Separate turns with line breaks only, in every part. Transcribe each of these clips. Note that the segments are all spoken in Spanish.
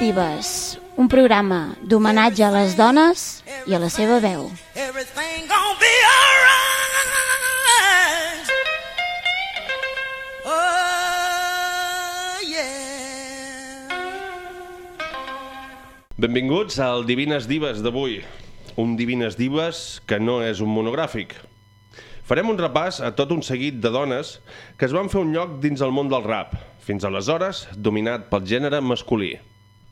Divas, un programa d'homenatge a les dones i a la seva veu.
Benvinguts al Divines Divas d'avui. Un Divines Divas que no és un monogràfic, farem un repàs a tot un seguit de dones que es van fer un lloc dins el món del rap, fins aleshores dominat pel gènere masculí.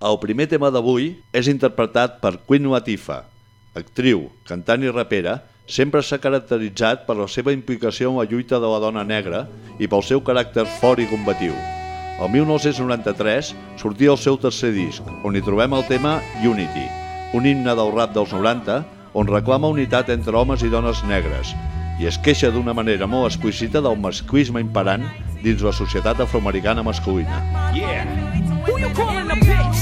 El primer tema d'avui és interpretat per Queen Latifa, actriu, cantant i rapera, sempre s'ha caracteritzat per la seva implicació en la lluita de la dona negra i pel seu caràcter fort i combatiu. El 1993 sortia el seu tercer disc, on hi trobem el tema Unity, un himne del rap dels 90 on reclama unitat entre homes i dones negres i es queixa d'una manera molt explícita del masclisme imperant dins la societat afroamericana masculina.
Yeah.
Who you calling a bitch?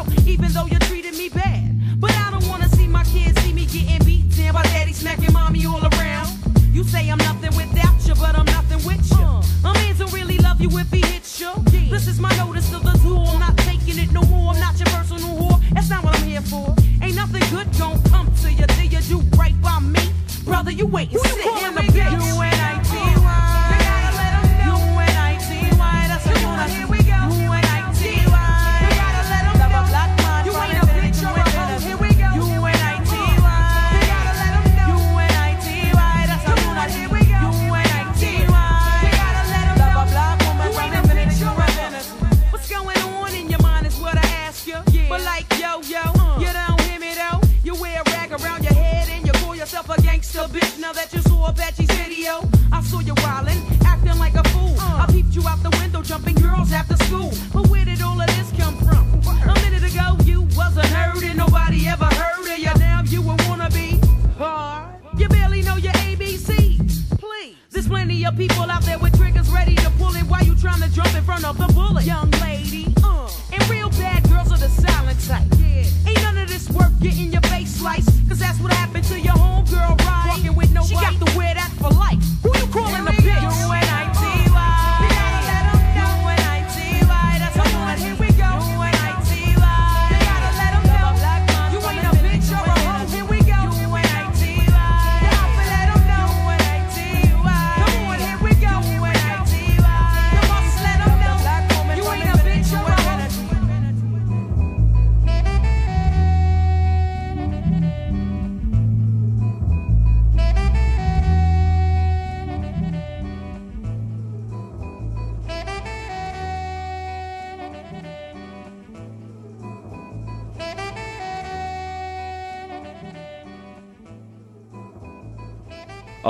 out, even though you're treating me bad. But I don't wanna see my kids see me getting beat down by daddy smacking mommy all around. You say I'm nothing without you, but I'm nothing with you. Uh, a man don't really love you if he hits you. Yeah. This is my notice to the zoo. I'm not taking it no more. I'm not your personal whore. That's not what I'm here for. Ain't nothing good gon' come to you till you do right by me. Brother, you waiting. Who you calling a bitch? of the bullet. Young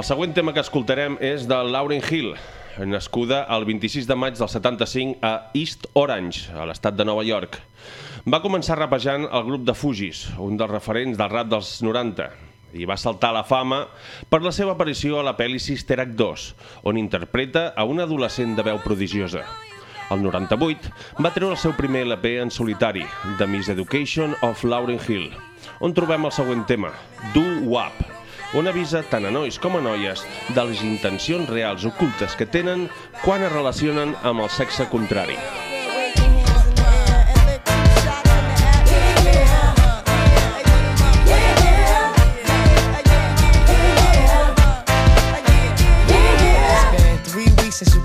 El següent tema que escoltarem és de Lauren Hill, nascuda el 26 de maig del 75 a East Orange, a l'estat de Nova York. Va començar rapejant el grup de Fugis, un dels referents del rap dels 90, i va saltar a la fama per la seva aparició a la pel·li Sister Act 2, on interpreta a una adolescent de veu prodigiosa. El 98 va treure el seu primer LP en solitari, The Miseducation of Lauren Hill, on trobem el següent tema, Do Wap, on avisa tant a nois com a noies de les intencions reals ocultes que tenen quan es relacionen amb el sexe contrari.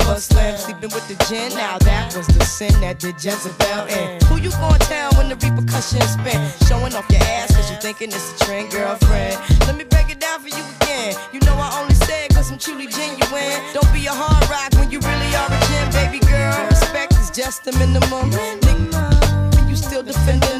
a Muslim, sleeping with the gin. Now that was the sin that did Jezebel in. Who you gonna tell when the repercussions spin? Showing off your ass cause you thinking it's a trend, girlfriend. Let me break it down for you again. You know I only say it cause I'm truly genuine. Don't be a hard rock when you really are a gem, baby girl. Respect is just the minimum. Nigga, you still defending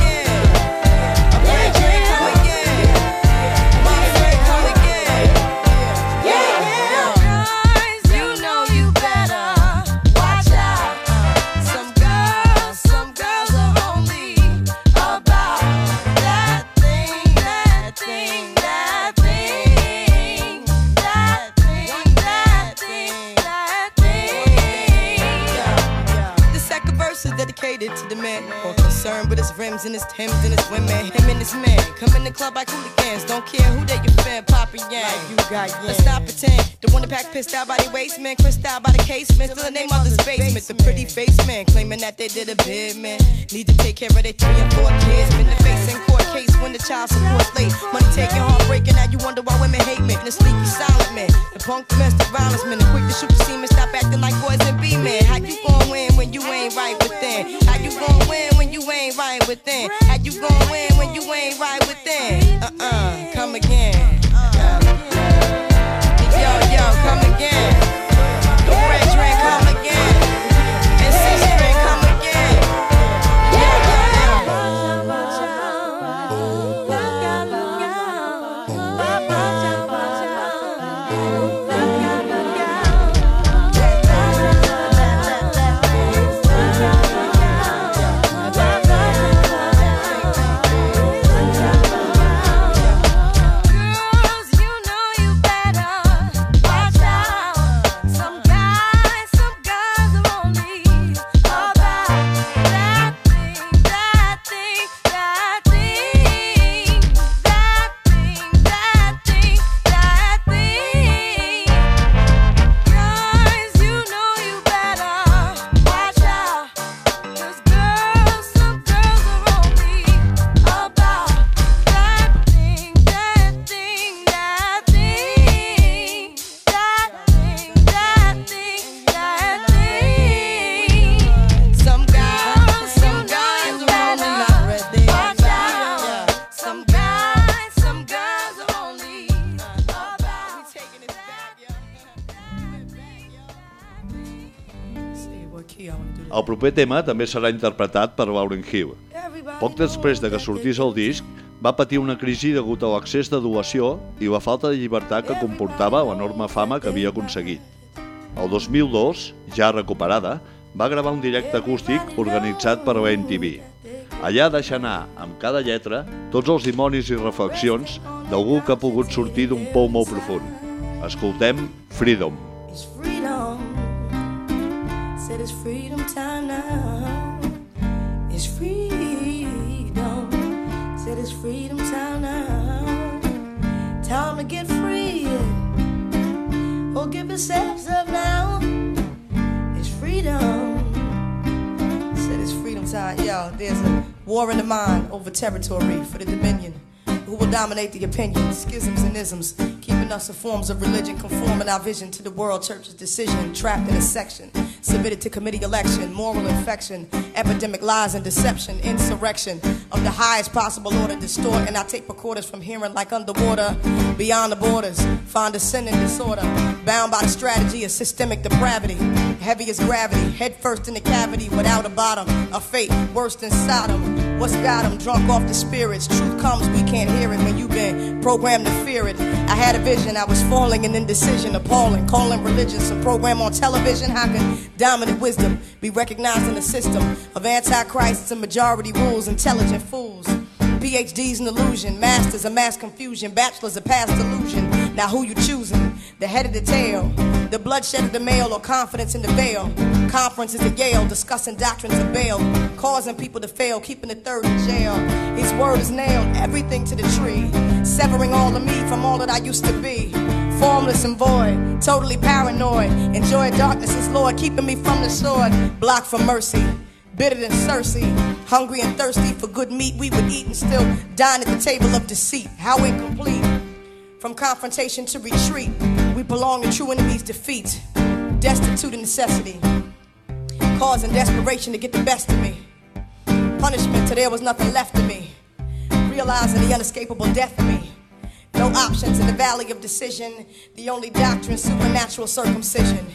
Rims and his Timbs and his women. Him and his man come in the club like hooligans. Don't care who they your fan, Papa Yang. you got Let's stop pretend. The one that pack pissed out by the waist man, crissed out by the casement. Still the name of the basement. The pretty face man claiming that they did a bid man. Need to take care of their three and four kids. Been the face in court case when the child support's late. Money taking, heartbreaking. Now you wonder why women hate me. The sneaky silent man, the punk domestic violence man, the quick to shoot the semen. Stop acting like boys and be men. How you gon' win when you ain't right within? How you gon' win when you ain't right within? How you gon' win when you ain't right within? Uh uh, come again. Yo, yo, come again.
Proper tema també serà interpretat per Lauryn Hill. Poc després de que sortís el disc, va patir una crisi degut a l'accés d'adoració i la falta de llibertat que comportava l'enorme fama que havia aconseguit. El 2002, ja recuperada, va gravar un directe acústic organitzat per la MTV. Allà deixa anar, amb cada lletra, tots els dimonis i reflexions d'algú que ha pogut sortir d'un pou molt profund. Escoltem freedom.
Said it's freedom time now. It's freedom. Said it's freedom time now. Time to get free. Oh, give yourselves up now. It's freedom. Said it's freedom time. Yo, there's a war in the mind over territory for the dominion. Who will dominate the opinions, schisms and isms, keeping us in forms of religion, conforming our vision to the world church's decision, trapped in a section submitted to committee election, moral infection, epidemic lies and deception, insurrection of the highest possible order, distort, and I take recorders from hearing like underwater, beyond the borders, find ascending disorder, bound by the strategy of systemic depravity, heavy as gravity, head first in the cavity without a bottom, a fate worse than Sodom. What's got 'em drunk off the spirits? Truth comes, we can't hear it when you've been programmed to fear it. I had a vision, I was falling in indecision, appalling, calling religion some program on television. How can dominant wisdom be recognized in the system of antichrists and majority rules, intelligent fools? PhDs an illusion, masters of mass confusion, bachelors of past delusion. Now who you choosing? The head of the tail, the bloodshed of the male, or confidence in the veil? Conferences at Yale discussing doctrines of bail, causing people to fail, keeping the third in jail. His word is nailed, everything to the tree, severing all of me from all that I used to be. Formless and void, totally paranoid. Enjoy darkness as Lord, keeping me from the sword. Blocked from mercy, bitter than Cersei. Hungry and thirsty for good meat, we would eat and still dine at the table of deceit. How incomplete. From confrontation to retreat, we belong to true enemies' defeat. Destitute of necessity, causing desperation to get the best of me. Punishment till there was nothing left of me. Realizing the unescapable death of me. No options in the valley of decision. The only doctrine, supernatural circumcision.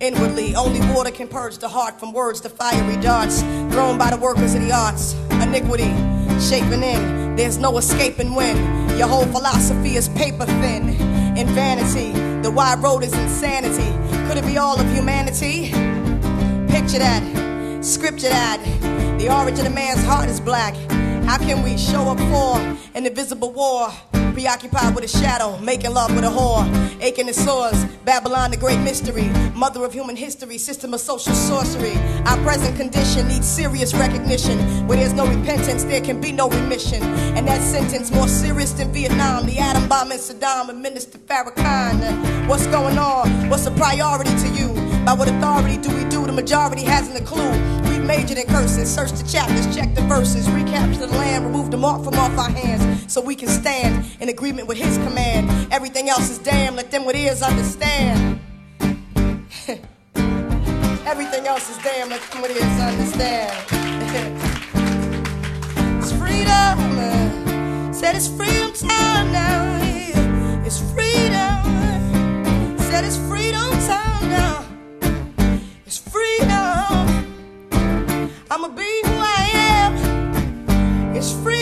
Inwardly, only water can purge the heart from words to fiery darts thrown by the workers of the arts. Iniquity, shaping in. There's no escaping when your whole philosophy is paper thin. In vanity, the wide road is insanity. Could it be all of humanity? Picture that, scripture that. The origin of man's heart is black. How can we show up for an invisible war? Preoccupied with a shadow, making love with a whore. Aching the sores, Babylon the great mystery. Mother of human history, system of social sorcery. Our present condition needs serious recognition. Where there's no repentance, there can be no remission. And that sentence more serious than Vietnam. The atom bomb in Saddam and Minister Farrakhan. What's going on? What's a priority to you? By what authority do we do? The majority hasn't a clue. We majored in curses, search the chapters, check the verses, recapture the land, remove the mark from off our hands, so we can stand in agreement with His command. Everything else is damn. Let them with ears understand. Everything else is damn. Let them with ears understand. it's freedom. Said it's freedom time now. It's freedom. Said it's freedom time now. I'ma be who I am. It's freedom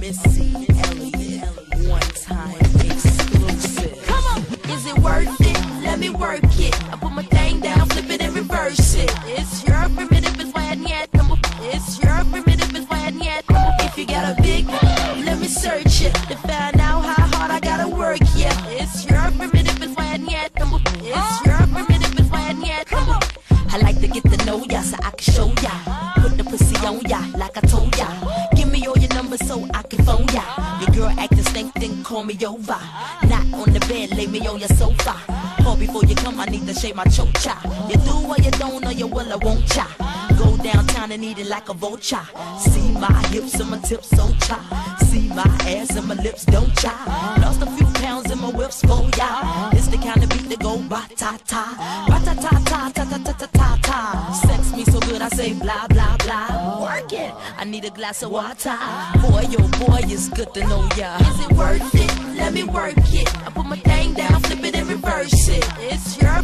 Missy Elliott one time exclusive. Come on, is it worth it? Let me work it. Like a vulture. See my hips and my tips so cha. see my ass and my lips don't chai. Lost a few pounds in my whips oh for ya. It's the kind of beat that go ba ta ta, ba ta ta ta ta ta ta ta ta ta. Sex me so good I say blah blah blah. Work it. I need a glass of water. Boy, oh boy, it's good to know ya. Is it worth it? Let me work it. I put my thing down, flip it and reverse it. It's your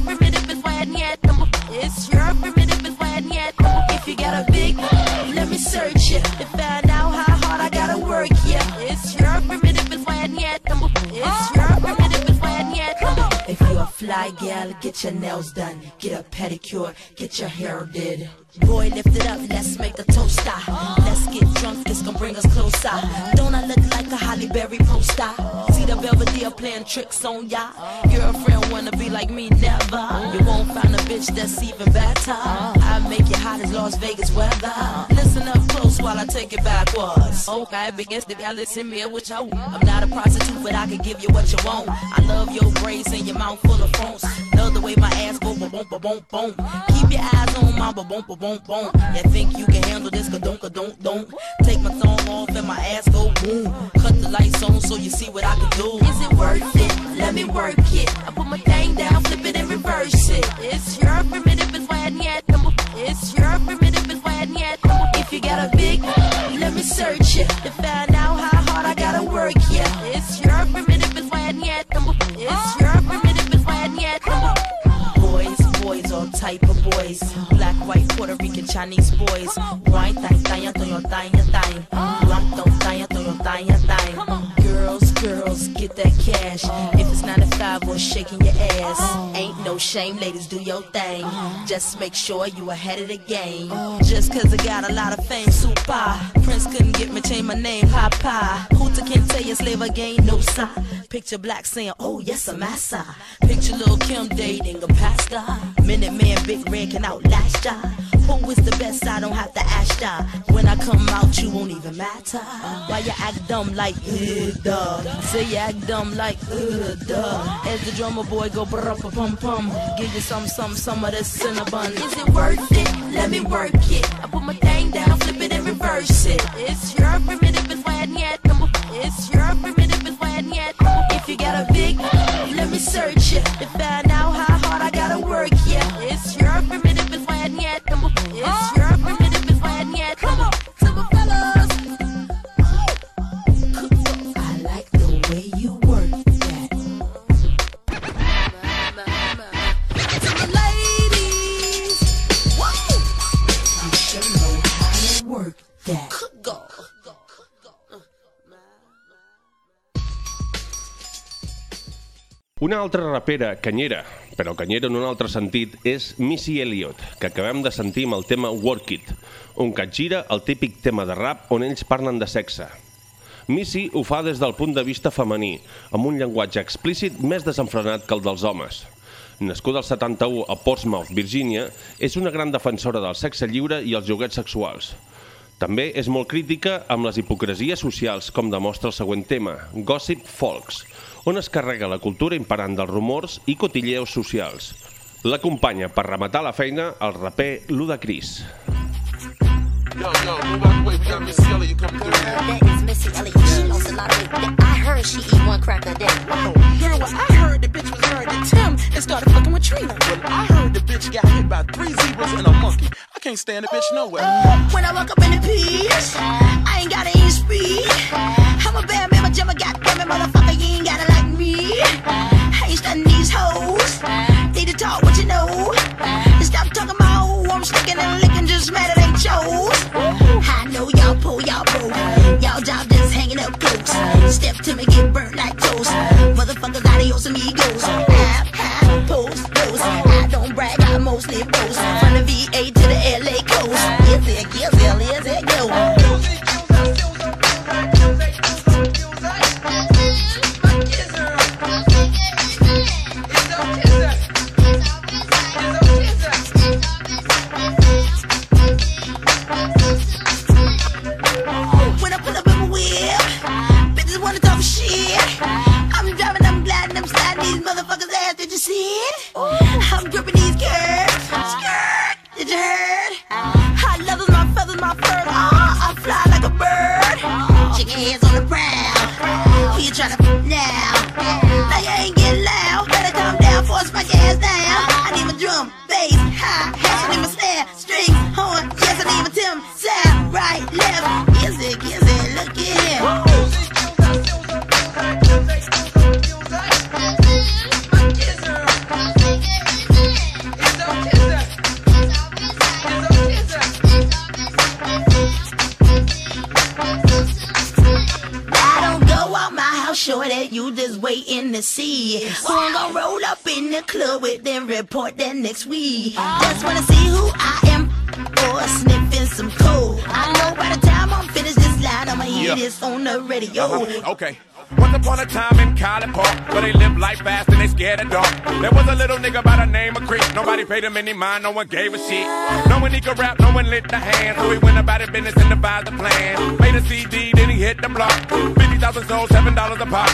fly gal, get your nails done, get a pedicure, get your hair did. Boy, lift it up, let's make a toast. ah. Let's get drunk, this gon' bring us closer. Don't I look like a Holly Berry poster? See the Belvedere playing tricks on ya. Girlfriend wanna be like me, never. You won't find a bitch that's even better. I make you hot as Las Vegas weather. Listen up close while I take it backwards. Okay, begins to listen me what you I'm not a prostitute, but I can give you what you want. I love your braids and your mouth full of phones. Love the way my ass go boom boom boom boom. Keep your eyes on my boom boom boom boom. You think you can handle this? Ka don't don't don't. Take my thumb off and my ass go boom. Cut the lights on so you see what I can do. Is it worth it? Let me work it. I put my thing down, flip it and reverse it. It's your primitive is why yet. It's your primitive is why yet. If you got a big, let me search it to find out how hard I gotta work. Yeah, it's your primitive is why yet. It's your primitive is why yet. Boys, boys, all type of boys. Black, white, Puerto Rican, Chinese boys. Wine, thang, thang. Lump, thong, thang, thang, thang, thang. Girls, get that cash. If it's 95 or shaking your ass. Ain't no shame, ladies, do your thing. Just make sure you ahead of the game. Just cause I got a lot of fame, super. Prince couldn't get me, change my name, Papa. Hooter can't tell you slave again, no sign. Picture black saying, oh yes, I'm massa. Picture little Kim dating a pastor. Minute man, big red can outlast ya. Who is the best? I don't have to ask ya. When I come out, you won't even matter. Why you act dumb like, uh, duh. Say you act dumb like, uh, duh. As the drummer boy go brr pum pum. Give you some, some, some of this cinnamon. Is it worth it? Let me work it. I put my thing down, flip it and reverse it. It's your primitive is why yet. It's your primitive you got a big, let me search it. To find out how
Una altra rapera canyera, però canyera en un altre sentit, és Missy Elliott, que acabem de sentir amb el tema Work It, un capgira el típic tema de rap on ells parlen de sexe. Missy ho fa des del punt de vista femení, amb un llenguatge explícit més desenfrenat que el dels homes. Nascuda al 71 a Portsmouth, Virgínia, és una gran defensora del sexe lliure i els joguets sexuals. També és molt crítica amb les hipocresies socials, com demostra el següent tema, Gossip Folks, on es carrega la cultura imperant dels rumors i cotilleos socials. L'acompanya per rematar la feina el raper Ludacris.
Yo, yo, move out the way. We got Miss Elliott coming through here.
That is Missy Elliott. She lost a lot of weight. I heard she eat one crack a day.
Girl, well, I heard the bitch was married to Tim and started fucking with Trina. Well, I heard the bitch got hit by three zebras and a monkey. I can't stand the bitch nowhere.
When I walk up in the piece, I ain't gotta eat speed. I'm a bad man, but goddamn it, motherfucker, you ain't me. I ain't studying these hoes. Need to talk what you know. Stop talking about I'm sticking and licking, just mad it ain't chose. I know y'all pull, y'all broke. Y'all job just hanging up close. Step to me, get
Okay. Once upon a time in College Park, where they live life fast and they scared of dark. There was a little nigga by the name of Creek. Nobody paid him any mind, no one gave a shit. No one he could rap, no one lit the hand. So he went about his business and devised a plan. Made a CD, then he hit the block. 50,000 sold, $7 a pop.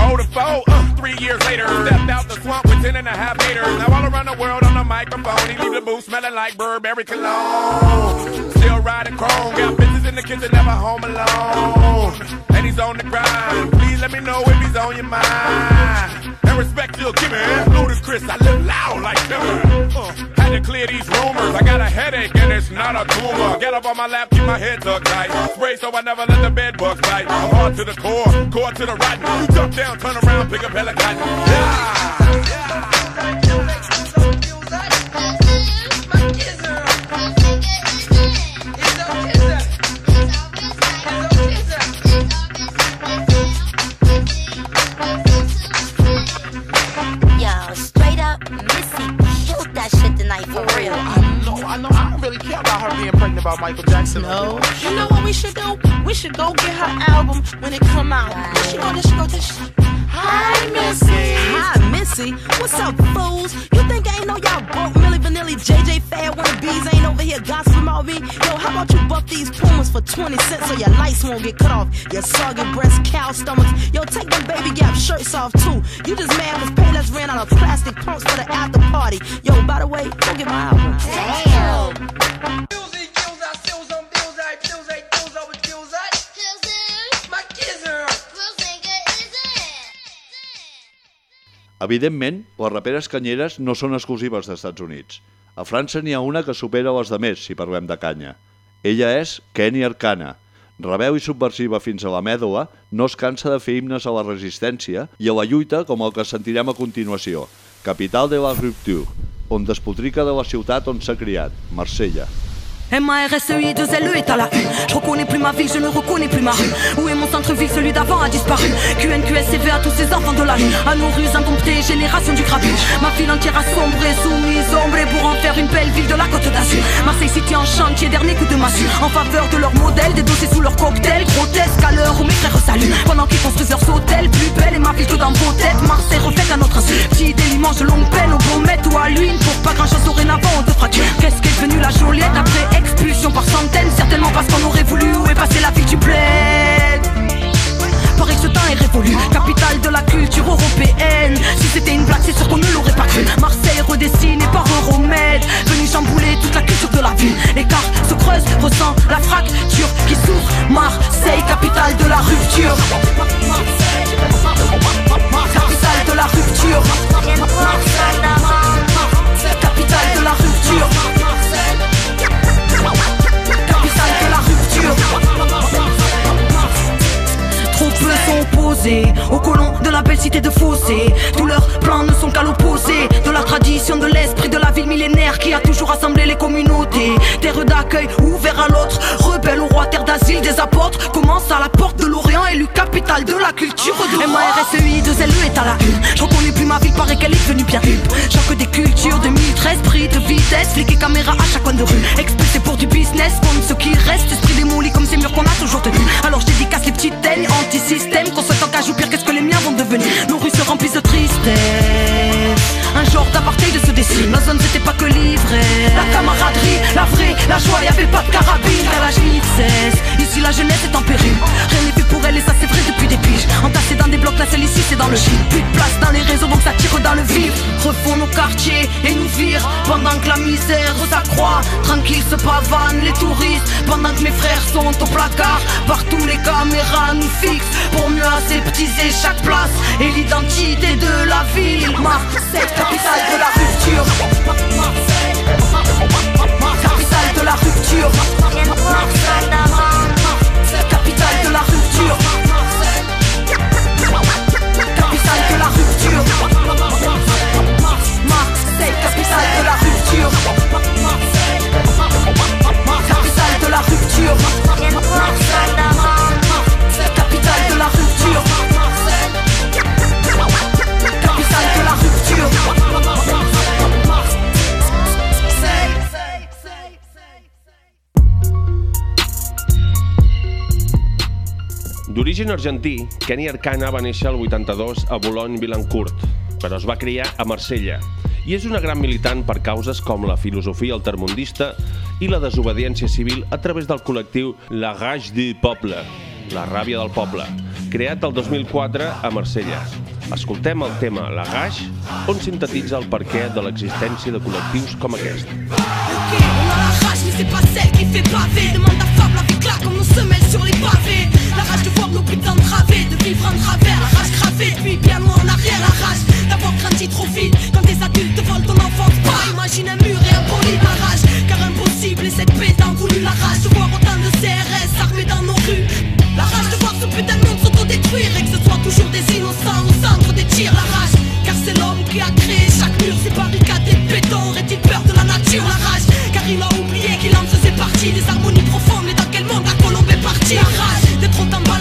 Hold the foe, uh, three years later. Stepped out the swamp with 10 and a half haters. Now all around the world on the microphone. He leave the booth smelling like Burberry cologne. Still riding chrome, got bitches in the kitchen, never home alone. He's on the grind. Please let me know if he's on your mind. And respect you'll give me. Ludacris, I live loud like timber. Uh, had to clear these rumors. I got a headache and it's not a tumor. Get up on my lap, keep my head tucked tight. Spray so I never let the bed bugs bite. I'm hard to the core, core to the rotten. You jump down, turn around, pick up hella cotton. Yeah.
Care about being pregnant about Michael Jackson.
No. You know what we should do? We should go get her album when it come out. There she go, there she go, there she Hi, Missy. Hi, Missy. What's up, fools? You think I ain't know y'all broke Millie Vanilli, JJ Fad, one of bees ain't over here gossiping about me? Yo, how about you buff these pumas for 20 cents so your lights won't get cut off? Your soggy breast, cow stomachs. Yo, take them baby gap shirts off too. You just mad cause Payless ran out of plastic pumps for the after party. Yo, by the way, go get my album.
Damn.
Evidentment, les raperes canyeres no són exclusives dels Estats Units. A França n'hi ha una que supera les de més, si parlem de canya. Ella és Kenny Arcana. Rebeu i subversiva fins a la mèdula, no es cansa de fer himnes a la resistència i a la lluita com el que sentirem a continuació, capital de la rupture, on despotrica de la ciutat on s'ha criat, Marsella.
M-A-R-S-E-I, deux L-E est à la une. Je reconnais plus ma ville, je ne reconnais plus ma rue. Où est mon centre-ville, celui d'avant a disparu. QNQSCV à tous ces enfants de la rue. À nos rues indomptées, génération du grabuge. Ma ville entière a sombré, soumise, ombrée pour en faire une belle ville de la côte d'Azur. Marseille City en chantier, dernier coup de massue. En faveur de leur modèle, des dossiers sous leur cocktail. Grotesque à l'heure où mes frères saluent. Pendant qu'ils construisent leurs hôtels, plus belle et ma ville que dans vos têtes. Marseille reflète à notre insu. Petit délimange longue peine, au baumette ou à l'huile. Pour pas grand chose dorénavant, on te fracture. Qu'est-ce qu'est devenu la Joliette après expulsion par centaines Certainement parce qu'on aurait voulu où est la ville du bled? Paraît que ce temps est révolu, capitale de la culture européenne. Si c'était une blague c'est sûr qu'on ne l'aurait pas cru. Marseille redessinée par Euromède Venu chambouler toute la culture de la ville. L'écart se creuse, ressent la fracture qui s'ouvre. Marseille, capitale de la rupture. Capitale de la rupture. Capitale de la rupture Peu sont opposés aux colons de la belle cité de Fossé. Tous leurs plans ne sont qu'à l'opposé De la tradition de l'esprit de la ville millénaire Qui a toujours rassemblé les communautés. Terre d'accueil ouvert à l'autre. Rebelle au roi, terre d'asile des apôtres. Commence à la porte de l'Orient Élu capitale de la culture de M-A-R-S-E-I, deux L-E est à la une. Je reconnais plus ma ville, paraît qu'elle est devenue bien une Choc des cultures, 2013, prix de vitesse Flic caméra à chaque coin de rue. Expulsé pour du business, comme ce qui reste. Esprit démoli comme ces murs qu'on a toujours tenus. Alors je petites teignes anti-système Qu'on en cage ou pire, qu'est-ce que les miens vont devenir Nos rues se remplissent de tristesse. Un genre d'apartheid se dessine. La zone c'était pas que l'ivresse La camaraderie, la vraie, la joie, y'avait pas de carabine. L'âge limite cesse Ici la jeunesse est en péril. Rien n'est fait pour elle et ça c'est vrai depuis des Entassés dans des blocs, la celle ici c'est dans le shit. Plus de place dans les réseaux donc ça tire dans le vif. Refont nos quartiers et nous virent. Pendant que la misère s'accroît Tranquille se pavanent les touristes. Pendant que mes frères sont au placard Partout les caméras nous fixent. Pour mieux aseptiser chaque place Et l'identité de la ville. Marseille, capitale de la rupture. Capitale de la rupture
D'origen argentí, Kenny Arcana va néixer el 82 a Boulogne-Vilancourt, però es va criar a Marsella i és una gran militant per causes com la filosofia altermundista, i la desobediència civil a través del col·lectiu La Rage du Poble, la ràbia del poble, creat el 2004 a Marsella. Escoltem el tema La Rage, on sintetitza el perquè de l'existència de col·lectius com aquest.
Okay, on a la rage, mais c'est pas celle qui fait pavé Demande à Fab, la vie claque, on se mêle sur les pavés de voir nos pipes de vivre en travers, la race gravée, puis bien loin en arrière, la race d'avoir grandi trop vite. Quand des adultes volent ton enfance, pas imagine un mur et un poli barrage, car impossible et cette paix tant voulu la race de voir autant de CRS armés dans nos rues. La rage de voir ce putain de monde s'autodétruire et que ce soit toujours des innocents au centre des tirs, la rage. Car c'est l'homme qui a créé chaque mur, ses barricades et béton. Aurait-il peur de la nature, la rage Car il a oublié qu'il en faisait partie, des harmonies profondes. Mais dans quel monde la colombe est partie La rage d'être autant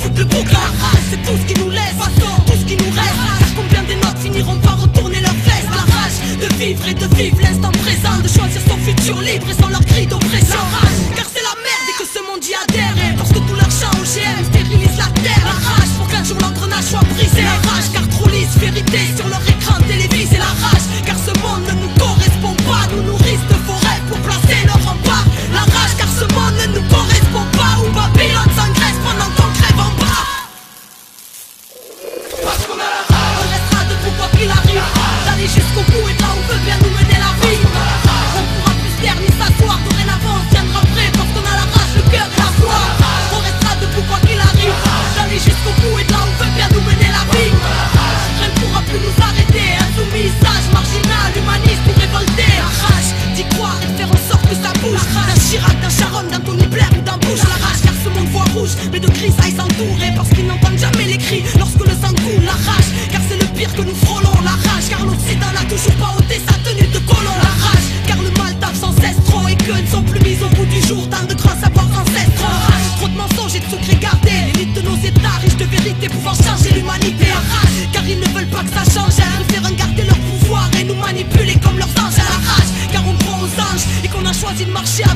foutent le bouc, la rage, c'est tout ce qui nous laisse, tout ce qui nous reste. Ah, combien des notes finiront par retourner leur veste La rage de vivre et de vivre l'instant présent, de choisir son futur libre et sans leur marcher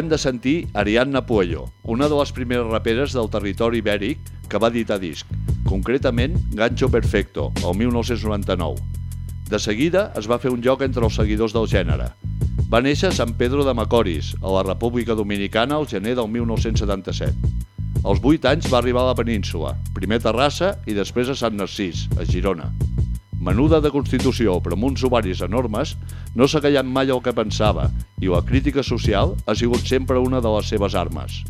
Acabem de sentir Ariadna Puello, una de les primeres raperes del territori ibèric que va editar disc, concretament Gancho Perfecto, el 1999. De seguida es va fer un lloc entre els seguidors del gènere. Va néixer a San Pedro de Macoris, a la República Dominicana, al gener del 1977. Als 8 anys va arribar a la península, primer a Terrassa i després a Sant Narcís, a Girona. Menuda de constitució, però amb uns ovaris enormes, no s'ha callat mai el que pensava i la crítica social ha sigut sempre una de les seves armes.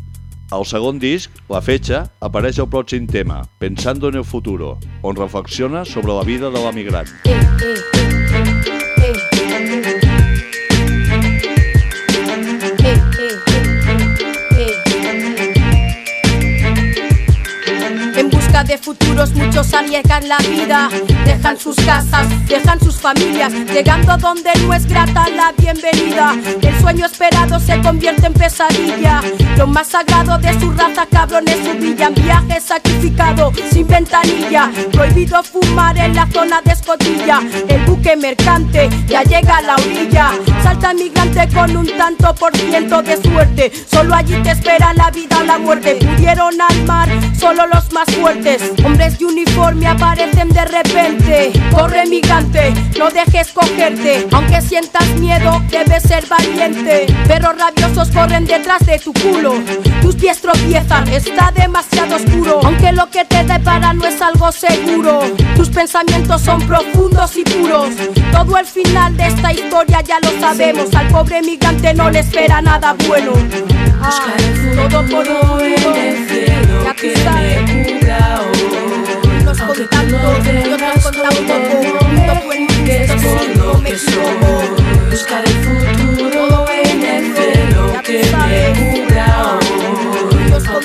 Al segon disc, La Fetxa, apareix el pròxim tema, Pensando en el futuro, on reflexiona sobre la vida de l'emigrant.
En de futuros muchos arriesgan la vida. Dejan sus casas, dejan sus familias. Llegando a donde no es grata la bienvenida. El sueño esperado se convierte en pesadilla. Lo más sagrado de su raza cabrones humillan. Viaje sacrificado sin ventanilla. Prohibido fumar en la zona de escotilla. El buque mercante ya llega a la orilla. Salta migrante con un tanto por ciento de suerte. Solo allí te espera la vida la muerte. Pudieron al mar solo los más fuertes Hombres de uniforme aparecen de repente. Corre migrante, no dejes cogerte. Aunque sientas miedo, debes ser valiente. Perros rabiosos corren detrás de tu culo. Tus pies tropiezan, está demasiado oscuro. Aunque lo que te depara no es algo seguro. Tus pensamientos son profundos y puros. Todo el final de esta historia ya lo sabemos. Al pobre migrante no le espera nada bueno. Ah, todo por un futuro, ya tú poco No
el futuro en el cielo que me hoy.
Poco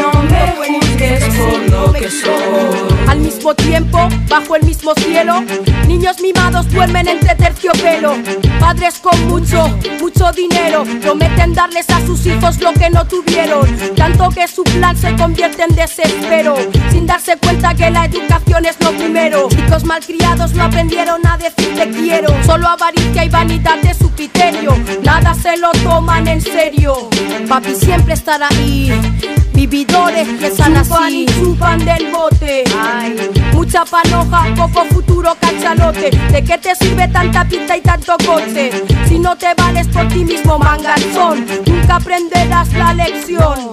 No me lo que soy.
Mismo tiempo, bajo el mismo cielo, niños mimados duermen entre terciopelo. Padres con mucho, mucho dinero prometen darles a sus hijos lo que no tuvieron. Tanto que su plan se convierte en desespero, sin darse cuenta que la educación es lo primero. Chicos malcriados no aprendieron a decir te quiero. Solo avaricia y vanidad de su criterio. Nada se lo toman en serio. Papi siempre estará ahí. Vividores que están así chupan del bote. Mucha panoja, poco futuro, cachalote. ¿De qué te sirve tanta pinta y tanto coche? Si no te vales por ti mismo, manganzón, nunca aprenderás la lección.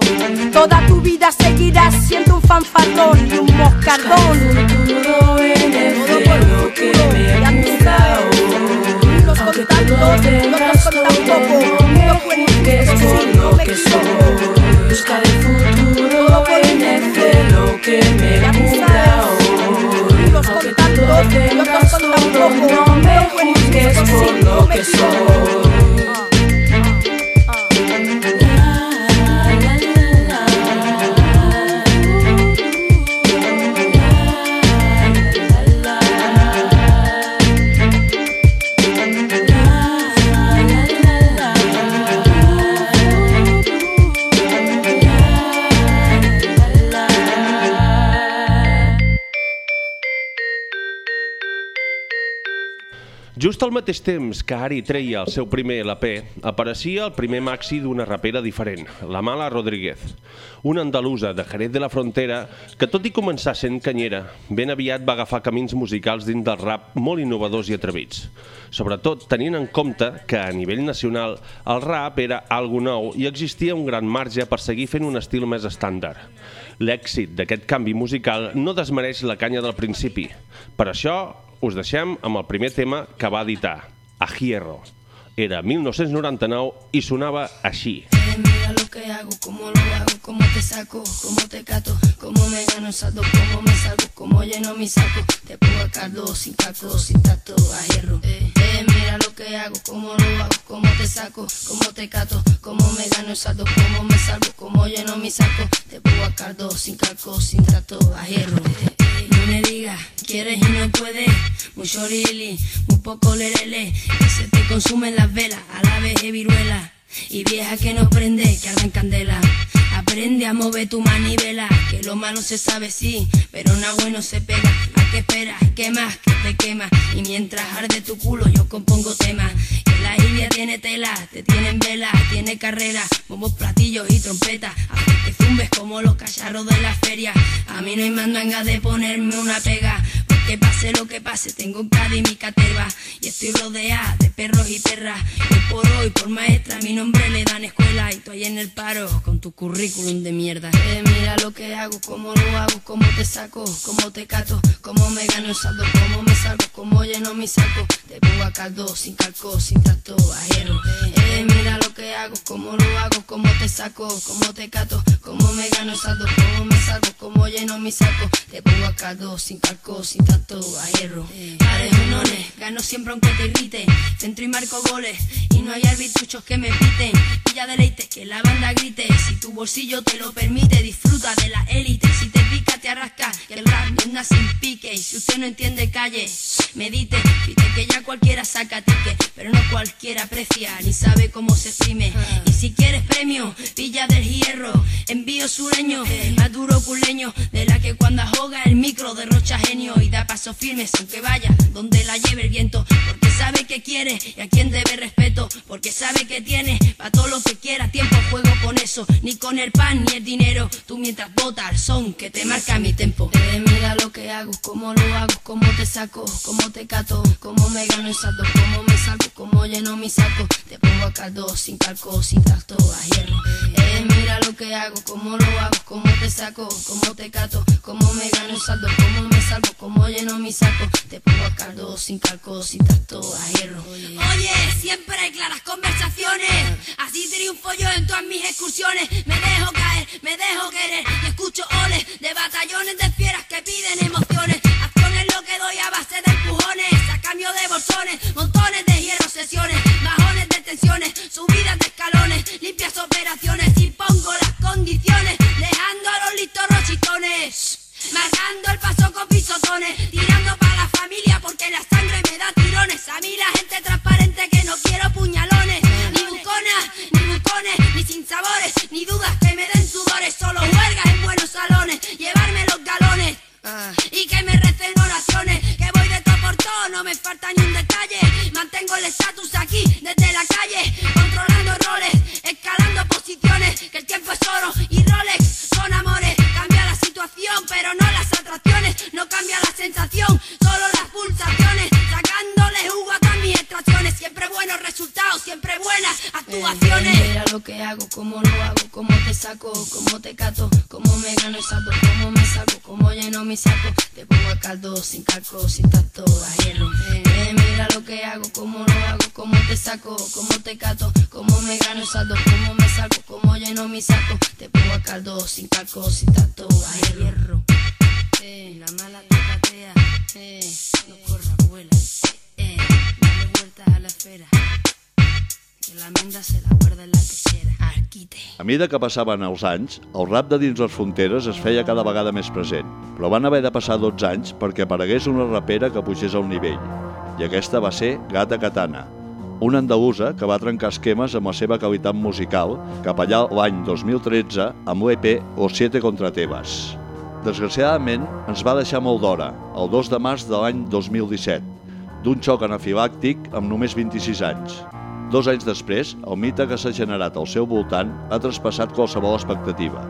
Toda tu vida seguirás siendo un fanfarrón y un moscardón.
El cielo que me
al mateix temps que Ari treia el seu primer LP, apareixia el primer maxi d'una rapera diferent, la Mala Rodríguez, una andalusa de Jerez de la Frontera que, tot i començar sent canyera, ben aviat va agafar camins musicals dins del rap molt innovadors i atrevits. Sobretot tenint en compte que, a nivell nacional, el rap era algo nou i existia un gran marge per seguir fent un estil més estàndard. L'èxit d'aquest canvi musical no desmereix la canya del principi. Per això, us deixem amb el primer tema que va editar, A Hierro. Era 1999 i sonava així.
Eh, mira lo que hago, cómo lo hago, cómo te saco, cómo te cato, cómo me gano saldo, cómo me salgo, cómo lleno mi saco. Te pongo a caldo, sin caco, sin tato, a hierro. Eh, eh, mira lo que hago, cómo lo hago, cómo te saco, cómo te cato, cómo me gano saldo, cómo me salgo, cómo lleno mi saco. Te pongo a caldo, sin caco, sin tato, a hierro. Eh, me digas, quieres y no puedes, mucho lili, muy poco lerele, que se te consumen las velas, a la vez de viruela. Y vieja que no prende, que arda en candela. Aprende a mover tu manivela, que lo malo se sabe sí, pero nada bueno se pega. ¿A qué esperas? ¿Qué más? Que te quema. Y mientras arde tu culo, yo compongo temas. Que la India tiene tela, te tienen vela, tiene carrera, bombos, platillos y trompetas. Hace que zumbes como los cacharros de la feria. A mí no hay mandanga de ponerme una pega. Que pase lo que pase, tengo un Cádiz mi caterva. Y estoy rodeada de perros y perras. Hoy por hoy, por maestra, mi nombre le dan escuela. Y tú ahí en el paro, con tu currículum de mierda. Eh, Mira lo que hago, cómo lo hago, cómo te saco Cómo te cato, cómo me gano el saldo Cómo me salgo, cómo lleno mi saco. Te pongo a caldo, sin calco, sin tacto, ajero eh, Mira lo que hago, cómo lo hago, cómo te saco Cómo te cato, cómo me gano el saldo Cómo me salgo, cómo lleno mi saco. Te pongo a caldo, sin calco, sin tacto a hierro. Pares unones, gano siempre aunque te irrite. Centro y marco goles y no hay arbitruchos que me piten. Pilla deleite, que la banda grite. Si tu bolsillo te lo permite, disfruta de la élite. Si te pica, arrasca. Que el rap no anda sin pique. Y si usted no entiende, calle. Medite, viste que ya cualquiera saca ticket. Pero no cualquiera aprecia ni sabe cómo se exprime. Y si quieres premio, pilla del hierro. Envío sureño, más duro culeño. De la que cuando ahoga el micro derrocha genio y da pasos firmes aunque vaya donde la lleve el viento porque sabe que quiere y a quien debe respeto porque sabe que tiene para todo lo que quiera tiempo juego con eso ni con el pan ni el dinero tú mientras botas el son que te marca mi tempo. Eh, mira lo que hago cómo lo hago cómo te saco cómo te cato cómo me gano el saldo cómo me salgo cómo lleno mi saco. Te pongo a caldo sin calco sin tacto a hierro. Eh, mira lo que hago cómo lo hago cómo te saco cómo te cato cómo me gano el saldo cómo me salgo cómo lleno mi saco. Te pongo a caldo sin calco sin tacto a hierro. Oye siempre hay claras conversaciones. Así triunfo yo en todas mis excursiones. Me dejo caer me dejo querer. Y escucho oles de batallones de fieras que piden emociones. Acciones lo que doy a base de empujones. A cambio de bolsones montones de hierro sesiones bajones de tensiones subidas de escalones limpias operaciones. Impongo las condiciones dejando a los listos rochitones Marcando el paso con pisotones, tirando para la familia porque la sangre me da tirones. A mí la gente transparente que no quiero puñalones, ni buconas, ni bucones, ni sin sabores, ni dudas que me den sudores. Solo huelgas en buenos salones, galones y que me recen oraciones. Que voy de todo por todo, no me falta ni un detalle. Mantengo el estatus aquí desde la calle, controlando roles, escalando posiciones. Que el tiempo es oro y Rolex son amores. Cambia la situación, pero no las atracciones. No cambia la sensación, solo las pulsaciones. Buenas actuaciones. Mira lo que hago, cómo lo hago, cómo te saco, cómo te cato, cómo me gano el saldo, cómo me salgo, cómo lleno mi saco. Te pongo a caldo, sin calco, sin tacto, a hierro. Eh, mira lo que hago, cómo lo hago, cómo te saco, cómo te cato, cómo me gano el saldo, cómo me salgo, cómo lleno mi saco. Te pongo a caldo, sin calco, sin tacto, a hierro. Eh, la mala te patea, eh, Que la menda se la guarda en la pechera. Arquite.
A mesura que passaven els anys, el rap de dins les fronteres es feia cada vegada més present, però van haver de passar 12 anys perquè aparegués una rapera que pugés al nivell, i aquesta va ser Gata Katana, una andalusa que va trencar esquemes amb la seva qualitat musical cap allà l'any 2013 amb l'EP O Siete contra Tebas. Desgraciadament, ens va deixar molt d'hora, el 2 de març de l'any 2017. d'un xoc anafilàctic amb només 26 anys. Dos anys després, el mite que s'ha generat al seu voltant ha traspassat qualsevol expectativa.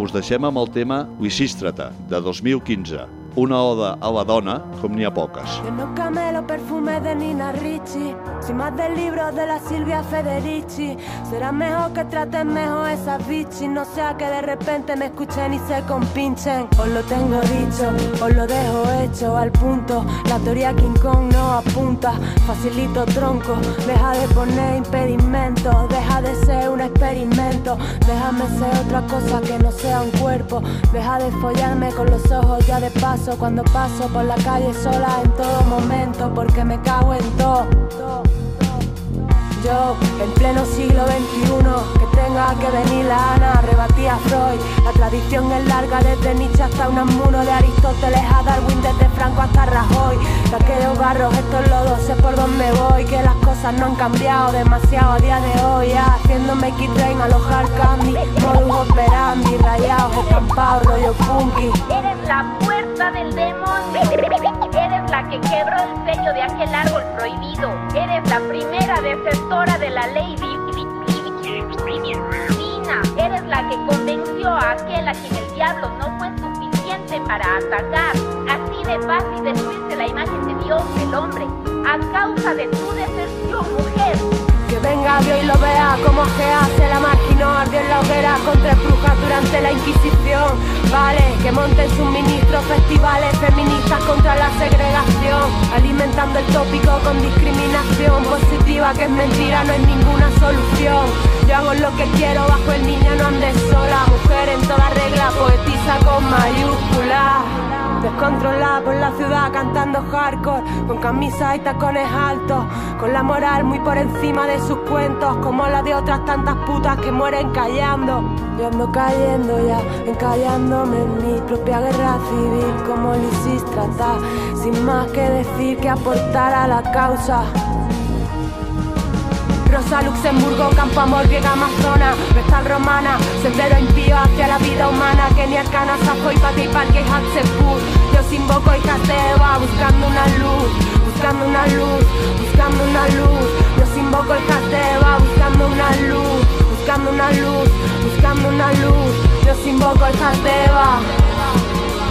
Us deixem amb el tema Lisístrata, de 2015, una oda a la dona com n'hi ha poques.
Yo no camelo perfumes de Nina Ricci, soy más del libro de la Silvia Federici. Será mejor que traten mejor esas bichis, no sea que de repente me escuchen y se compinchen. Os lo tengo dicho, os lo dejo hecho al punto. La teoría King Kong no apunta, facilito tronco. Deja de poner impedimentos, deja de ser un experimento. Déjame ser otra cosa que no sea un cuerpo. Deja de follarme con los ojos ya de paso cuando paso por la calle sola en todo momento porque me cago en todo. Yo, en pleno siglo XXI, que tenga que venir la Ana, rebatía Freud. La tradición es larga, desde Nietzsche hasta Unamuno, de Aristóteles a Darwin, desde Franco hasta Rajoy. De aquellos barros, estos lodos, sé por dónde voy, que las cosas no han cambiado demasiado a día de hoy. Ya, haciéndome kit train, alojar candy, modus operandi, rayados, estampados, rollo funky.
Eres la puerta del demonio. Eres la que quebró el sello de aquel árbol prohibido. Eres la primera desertora de la ley di- a aquel a quien el diablo no fue suficiente para atacar. Así de fácil destruirse la imagen de Dios, el hombre, a causa de tu deserción, mujer.
Que venga Dios y lo vea como Gea se la marginó, ardió en la hoguera contra brujas durante la Inquisición. Vale, que monten sus ministros festivales feministas contra la segregación, alimentando el tópico con discriminación positiva que es mentira, no es ninguna solución. Yo hago lo que quiero bajo el niño, no andes sola, mujer en toda regla, poetisa con mayúsculas. Descontrolada por la ciudad cantando hardcore Con camisas y tacones altos Con la moral muy por encima de sus cuentos Como la de otras tantas putas que mueren callando. Yo ando cayendo ya, encallándome en mi propia guerra civil Como Lisístrata Sin más que decir que aportar a la causa Rosa, Luxemburgo, Campo Amor, Griega, Amazona, Vestal Romana, Sendero impío hacia la vida humana, Kenia, Cana, Safoy, Pati, Parque, Hatzepur. Yo os invoco hijas de Eva, buscando una luz, buscando una luz, buscando una luz. Yo os invoco hijas de Eva, buscando una luz, buscando una luz, buscando una luz. Yo os invoco hijas de Eva.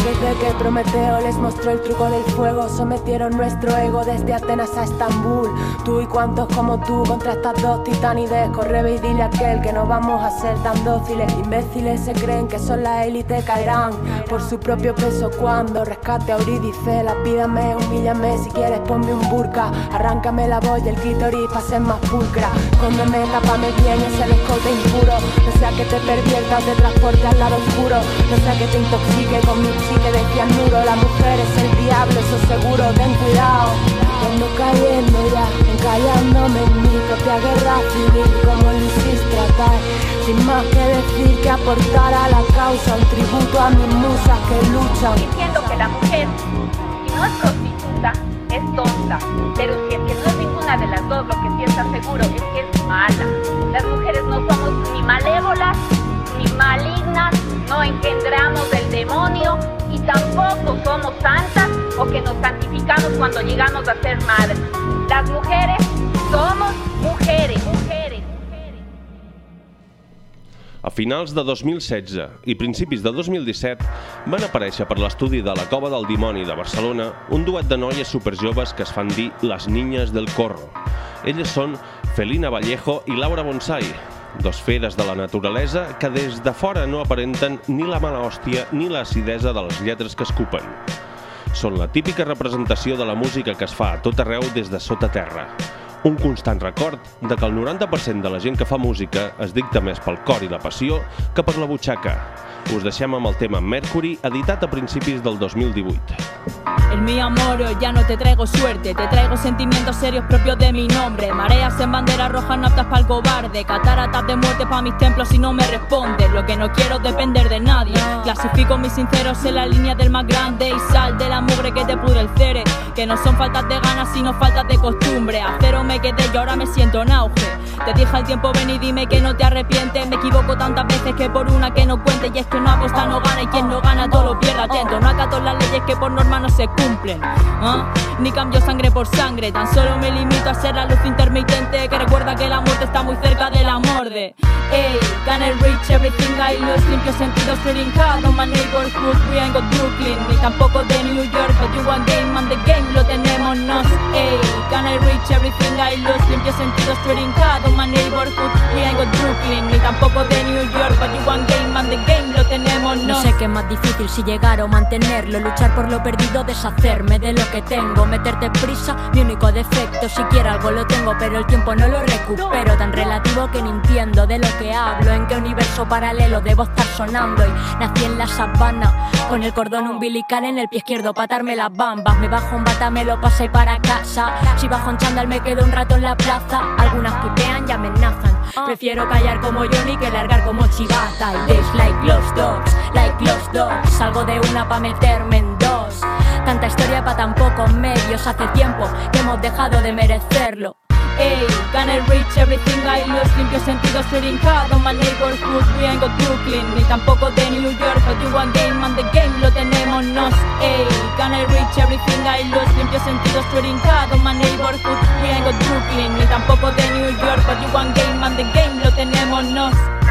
Desde que Prometeo les mostró el truco del fuego, sometieron nuestro ego desde Atenas a Estambul. Tú y cuantos como tú contra estas dos titanides, corre y dile a aquel que no vamos a ser tan dóciles. Imbéciles se creen que son la élite, caerán por su propio peso cuando rescate a Eurídice. La pídame, humíllame, si quieres ponme un burka, arráncame la voz y el clítoris para ser más pulcra. Cóndeme, tápame bien ese escote impuro, no sea que te perviertas, te transporte al lado oscuro, no sea que te intoxique con mi psique de cianuro. La mujer es el diablo, eso seguro, ten cuidado. Ando cayendo ya, encallándome en mi propia guerra civil, como tratar. Sin más que decir que aportar a la causa, un tributo a mis musas que luchan.
Diciendo que la mujer, si no es prostituta, es tonta. Pero si es que no es ninguna de las dos, lo que sí está seguro es que es mala. Las mujeres no somos ni malévolas ni malignas, no engendramos del demonio y tampoco somos santas o que nos santificamos cuando llegamos a ser madres. Las mujeres somos mujeres,
A finals de 2016 i principis de 2017 van aparèixer per l'estudi de la Cova del Dimoni de Barcelona un duet de noies superjoves que es fan dir Les Niñas del Corro. Elles són Felina Vallejo i Laura Bonsai, dos feres de la naturalesa que des de fora no aparenten ni la mala hòstia ni l'acidesa de les lletres que escupen. Són la típica representació de la música que es fa a tot arreu des de sota terra. Un constant record de que el 90% de la gent que fa música es dicta més pel cor i la passió que per la butxaca. Us deixem amb el tema Mercury, editat a principis del 2018.
En mi amor ya no te traigo suerte, te traigo sentimientos serios propios de mi nombre. Mareas en bandera roja, aptas para el cobarde. Cataratas de muerte para mis templos si no me respondes. Lo que no quiero es depender de nadie. Clasifico mis sinceros en la línea del más grande y sal de la mugre que te pudre el cere. Que no son faltas de ganas, sino faltas de costumbre. A cero me quedé y ahora me siento en auge. Te dije al tiempo, ven y dime que no te arrepientes. Me equivoco tantas veces que por una que no cuente. Y es que no aposta no gana y quien no gana todo lo pierde. Atento, no acato las leyes que por norma no se cumplen. ¿ah? Ni cambio sangre por sangre, tan solo me limito a ser la luz intermitente que recuerda que la muerte está muy cerca del amor de. Hey, can I reach everything I lose? Limpio sentidos trincados, my neighborhood, we ain't got Brooklyn, ni tampoco de New York, but you want game and the game lo tenemos nos. Hey, can I reach everything I lose? Limpio sentidos trincados, my neighborhood, ain't got Brooklyn, ni tampoco de New York, but you want game and the game lo tenemos
No
nos.
sé qué es más difícil si llegar o mantenerlo Luchar por lo perdido, deshacerme de lo que tengo Meterte prisa, mi único defecto Si quiero algo lo tengo pero el tiempo no lo recupero Tan relativo que ni entiendo de lo que hablo En qué universo paralelo debo estar sonando Y nací en la sabana Con el cordón umbilical en el pie izquierdo Patarme las bambas, me bajo un bata, me lo pasé para casa Si bajo en chándal me quedo un rato en la plaza. Algunas putean y amenazan. Prefiero callar como Johnny que largar como chivata. Y like los dogs, like los dogs. Salgo de una pa' meterme en dos. Tanta historia pa' tan pocos medios. Hace tiempo que hemos dejado de merecerlo
Can I reach everything I lose? Limpio sentidos trincados, my neighborhood, we ain't got Brooklyn, ni tampoco de New York, but you want game and the game lo tenemos nos. Can I reach everything I lose? Limpio sentidos trincados, my neighborhood, we ain't got Brooklyn, ni tampoco de New York, but you want game and the game lo tenemos nos.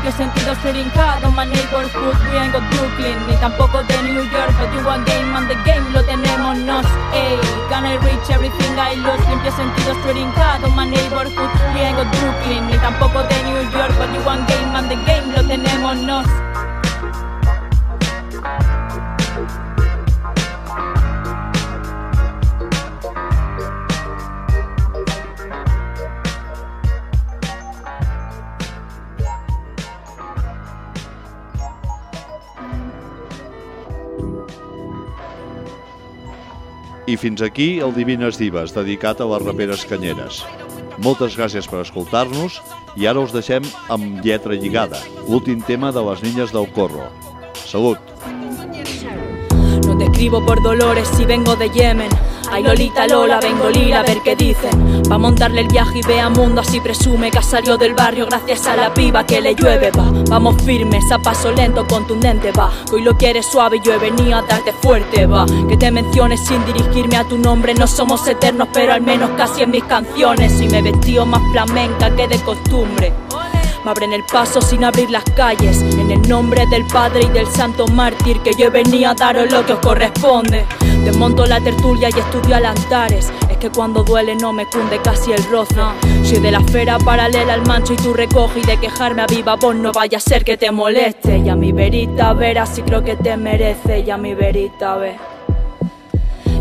I lose? Limpio sentidos trincados, my neighborhood, we ain't got Brooklyn, ni tampoco de New York, but you want game and the game lo tenemos nos. Hey, can I reach everything I lose? Limpio sentidos trincados, my neighborhood, we ain't got Brooklyn, ni tampoco de New York, but you want game and the game lo tenemos nos.
I fins aquí el Divines Dives, dedicat a les raperes canyeres. Moltes gràcies per escoltar-nos i ara us deixem amb lletra lligada, l'últim tema de les niñas del corro. Salut!
No te escribo por dolores si vengo de Yemen. Ay Lolita Lola, vengo lila a ver qué dicen. Va a montarle el viaje y ve a mundo, así presume que ha salido del barrio gracias a la piba que le llueve. Va, vamos firmes, a paso lento, contundente, va. Que Hoy lo quieres suave y yo he venido a darte fuerte, va. Que te menciones sin dirigirme a tu nombre. No somos eternos, pero al menos casi en mis canciones. Y me vestido más flamenca que de costumbre. Me abren el paso sin abrir las calles. En el nombre del Padre y del Santo Mártir, que yo venía a daros lo que os corresponde. Desmonto la tertulia y estudio al Antares. Es que cuando duele no me cunde casi el roce. Soy de la esfera paralela al mancho y tú recoge y de quejarme a viva voz no vaya a ser que te moleste. Y a mi verita verás si creo que te merece. Y a mi verita ve.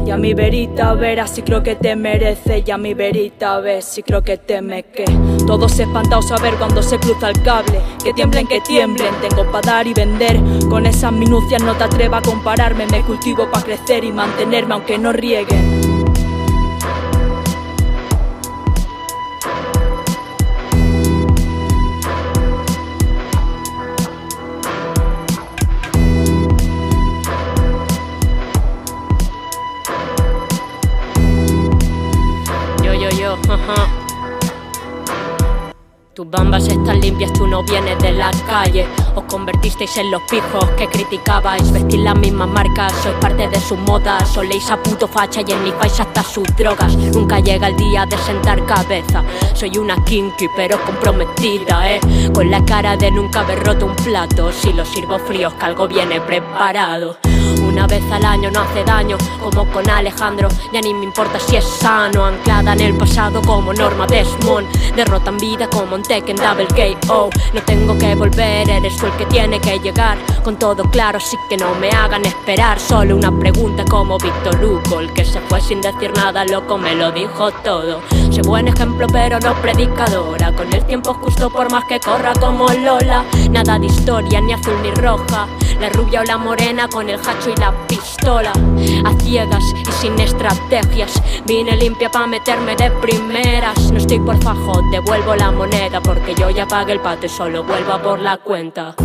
Y a mi verita verás si creo que te merece. Y a mi verita ves si creo que te me que Todos espantados a ver cuando se cruza el cable. Que tiemblen, que tiemblen, tengo para dar y vender. Con esas minucias no te atrevas a compararme Me cultivo para crecer y mantenerme aunque no rieguen
limpias, tú no vienes de la calle. Os convertisteis en los pijos que criticabais. Vestís las mismas marcas, sois parte de sus modas. Soléis a puto facha y enlifáis hasta sus drogas. Nunca llega el día de sentar cabeza. Soy una kinky, pero comprometida, eh. Con la cara de nunca haber roto un plato. Si lo sirvo fríos, que algo viene preparado. Vez al año no hace daño, como con Alejandro. Ya ni me importa si es sano, anclada en el pasado como Norma Desmond. Derrotan vida como un Tekken Double KO. No tengo que volver, eres tú el que tiene que llegar. Con todo claro, así que no me hagan esperar. Solo una pregunta como Víctor Hugo, el que se fue sin decir nada, loco, me lo dijo todo. Sé buen ejemplo, pero no predicadora. Con el tiempo justo por más que corra como Lola. Nada de historia, ni azul ni roja. La rubia o la morena con el hacho y la pistola. A ciegas y sin estrategias. Vine limpia pa' meterme de primeras. No estoy por fajo, devuelvo la moneda. Porque yo ya pagué el pato y solo vuelvo a por la cuenta.